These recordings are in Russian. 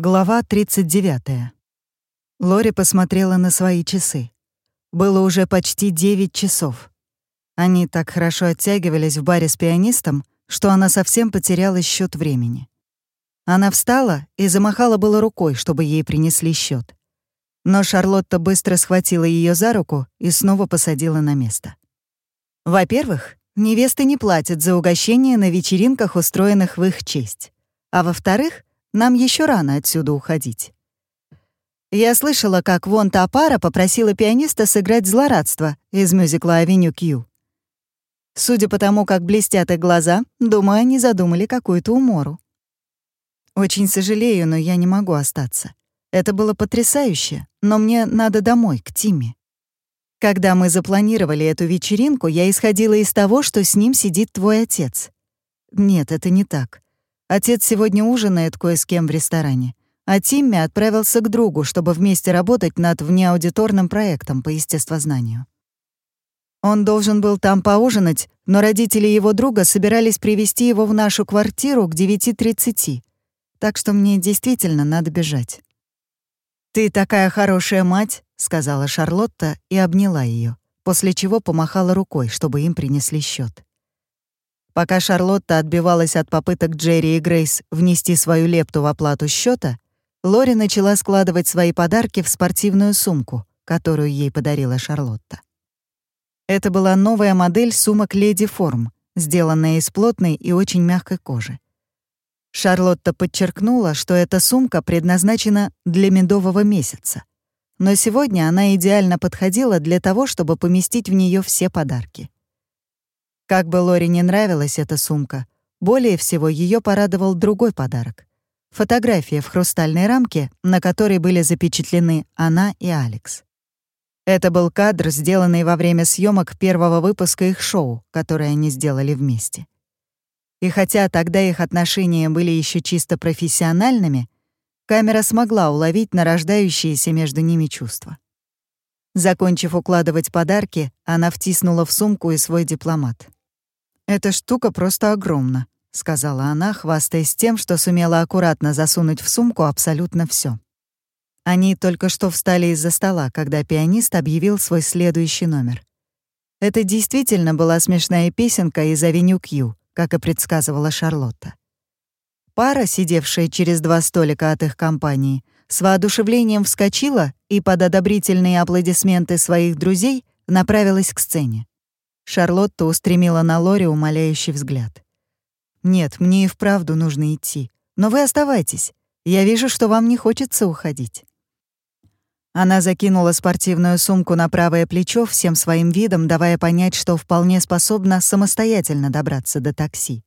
Глава 39. Лори посмотрела на свои часы. Было уже почти 9 часов. Они так хорошо оттягивались в баре с пианистом, что она совсем потеряла счет времени. Она встала и замахала было рукой, чтобы ей принесли счет. Но Шарлотта быстро схватила ее за руку и снова посадила на место. Во-первых, невесты не платят за угощение на вечеринках, устроенных в их честь. А во-вторых, нам еще рано отсюда уходить. Я слышала, как вон та пара попросила пианиста сыграть злорадство из мюзикла «Авеню Кью». Судя по тому, как блестят их глаза, думаю, они задумали какую-то умору. Очень сожалею, но я не могу остаться. Это было потрясающе, но мне надо домой, к Тиме. Когда мы запланировали эту вечеринку, я исходила из того, что с ним сидит твой отец. Нет, это не так. Отец сегодня ужинает кое с кем в ресторане, а Тимми отправился к другу, чтобы вместе работать над внеаудиторным проектом по естествознанию. Он должен был там поужинать, но родители его друга собирались привести его в нашу квартиру к 9.30, так что мне действительно надо бежать. «Ты такая хорошая мать», — сказала Шарлотта и обняла ее, после чего помахала рукой, чтобы им принесли счет. Пока Шарлотта отбивалась от попыток Джерри и Грейс внести свою лепту в оплату счета, Лори начала складывать свои подарки в спортивную сумку, которую ей подарила Шарлотта. Это была новая модель сумок «Леди Форм», сделанная из плотной и очень мягкой кожи. Шарлотта подчеркнула, что эта сумка предназначена для медового месяца. Но сегодня она идеально подходила для того, чтобы поместить в нее все подарки. Как бы Лори не нравилась эта сумка, более всего ее порадовал другой подарок. Фотография в хрустальной рамке, на которой были запечатлены она и Алекс. Это был кадр, сделанный во время съемок первого выпуска их шоу, которое они сделали вместе. И хотя тогда их отношения были еще чисто профессиональными, камера смогла уловить нарождающиеся между ними чувства. Закончив укладывать подарки, она втиснула в сумку и свой дипломат. «Эта штука просто огромна», — сказала она, хвастаясь тем, что сумела аккуратно засунуть в сумку абсолютно все. Они только что встали из-за стола, когда пианист объявил свой следующий номер. Это действительно была смешная песенка из «Авеню Кью», как и предсказывала Шарлотта. Пара, сидевшая через два столика от их компании, с воодушевлением вскочила и под одобрительные аплодисменты своих друзей направилась к сцене. Шарлотта устремила на Лори умоляющий взгляд. «Нет, мне и вправду нужно идти. Но вы оставайтесь. Я вижу, что вам не хочется уходить». Она закинула спортивную сумку на правое плечо всем своим видом, давая понять, что вполне способна самостоятельно добраться до такси.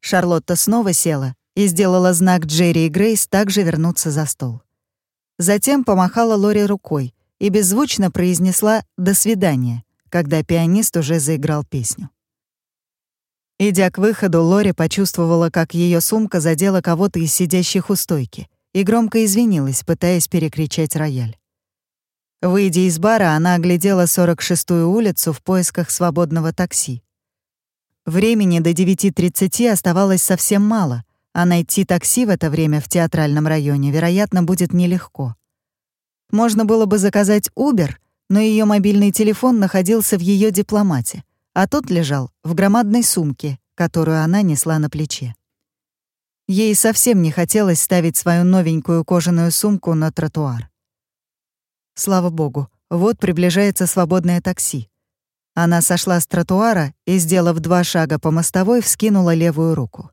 Шарлотта снова села и сделала знак Джерри и Грейс также вернуться за стол. Затем помахала Лори рукой и беззвучно произнесла «до свидания», когда пианист уже заиграл песню. Идя к выходу, Лори почувствовала, как ее сумка задела кого-то из сидящих у стойки, и громко извинилась, пытаясь перекричать рояль. Выйдя из бара, она оглядела 46-ю улицу в поисках свободного такси. Времени до 9.30 оставалось совсем мало, а найти такси в это время в театральном районе, вероятно, будет нелегко. Можно было бы заказать Uber, но ее мобильный телефон находился в ее дипломате, а тот лежал в громадной сумке, которую она несла на плече. Ей совсем не хотелось ставить свою новенькую кожаную сумку на тротуар. Слава богу, вот приближается свободное такси. Она сошла с тротуара и, сделав два шага по мостовой, вскинула левую руку.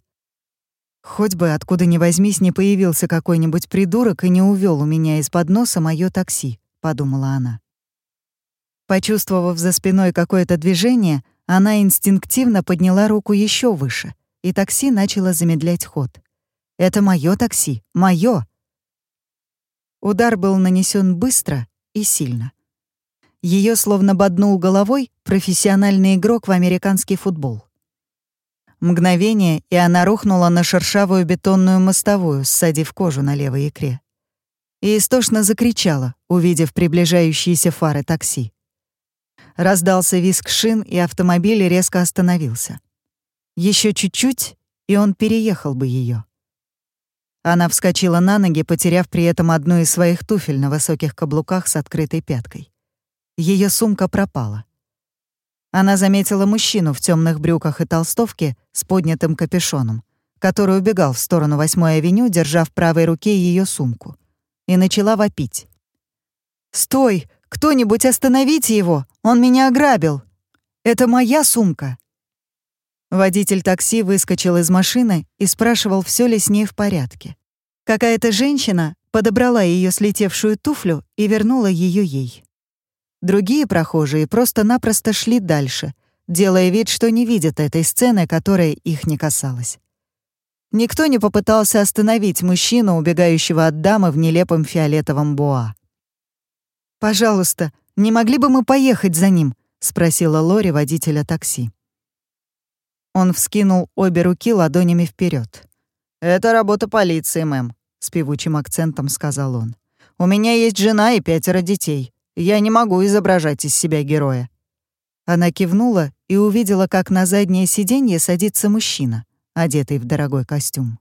Хоть бы откуда ни возьмись не появился какой-нибудь придурок и не увел у меня из-под носа моё такси, подумала она. Почувствовав за спиной какое-то движение, она инстинктивно подняла руку еще выше, и такси начало замедлять ход. «Это мое такси, мое!» Удар был нанесен быстро и сильно. Ее словно боднул головой профессиональный игрок в американский футбол. Мгновение, и она рухнула на шершавую бетонную мостовую, ссадив кожу на левой икре. И истошно закричала, увидев приближающиеся фары такси. Раздался визг шин, и автомобиль резко остановился. Еще чуть-чуть, и он переехал бы ее. Она вскочила на ноги, потеряв при этом одну из своих туфель на высоких каблуках с открытой пяткой. Ее сумка пропала. Она заметила мужчину в темных брюках и толстовке с поднятым капюшоном, который убегал в сторону 8-й авеню, держа в правой руке ее сумку, и начала вопить. «Стой! Кто-нибудь остановите его! Он меня ограбил! Это моя сумка!» Водитель такси выскочил из машины и спрашивал, все ли с ней в порядке. Какая-то женщина подобрала ее слетевшую туфлю и вернула ее ей. Другие прохожие просто-напросто шли дальше, делая вид, что не видят этой сцены, которая их не касалась. Никто не попытался остановить мужчину, убегающего от дамы в нелепом фиолетовом боа. «Пожалуйста, не могли бы мы поехать за ним?» — спросила Лори водителя такси. Он вскинул обе руки ладонями вперед. «Это работа полиции, мэм», — с певучим акцентом сказал он. «У меня есть жена и пятеро детей. Я не могу изображать из себя героя». Она кивнула и увидела, как на заднее сиденье садится мужчина, одетый в дорогой костюм.